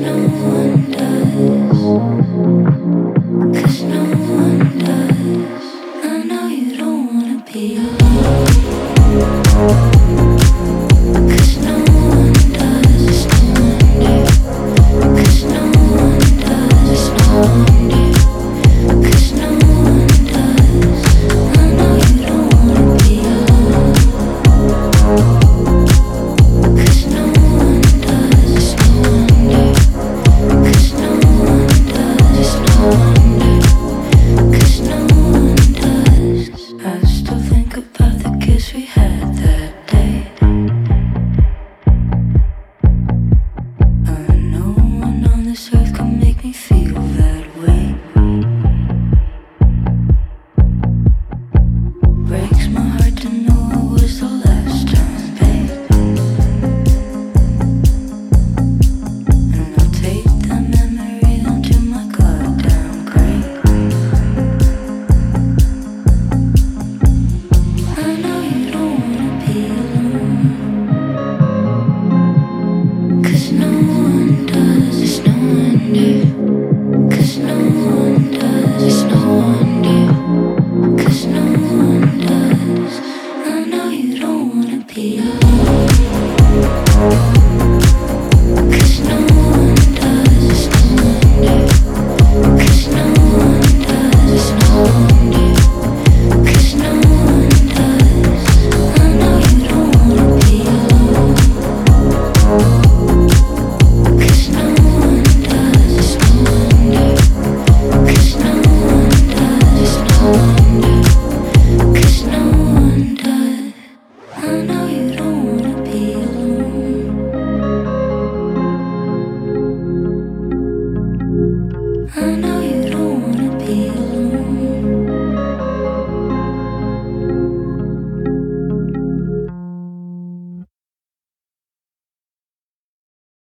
no me feel Be. feel